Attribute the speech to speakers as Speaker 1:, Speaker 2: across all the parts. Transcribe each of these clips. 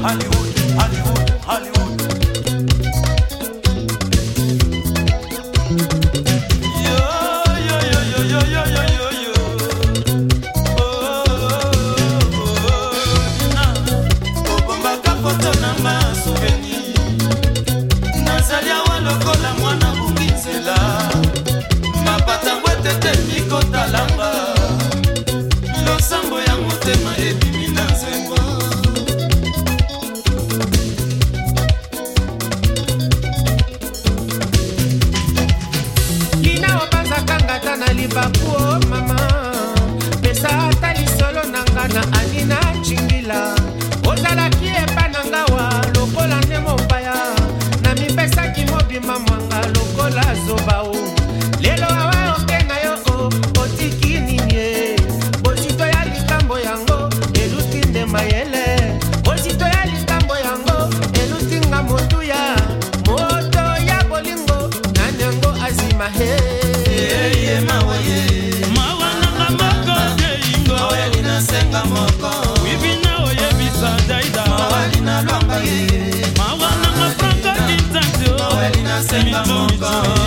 Speaker 1: Hollywood, Hollywood, Hollywood, Hollywood.
Speaker 2: azoba o lelo awa okenga yo o otiki nini e bosito ya likambo yango eluti nde mayele bosito ya likambo yango eluti nga motuya moto ya bolingo nani yango azima he
Speaker 1: yeye mawa ye mawa nanga moko teyingo mawali na senga moko wibina oyebisa daida mawali na lwanga ye mawa nanga franka kintaxio mawali na senga moko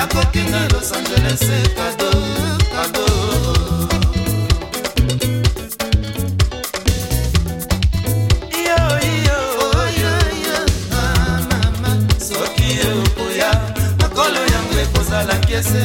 Speaker 1: akoki na los angeles eh, kado kado ah, soki okoya makolo yango ekozala kiese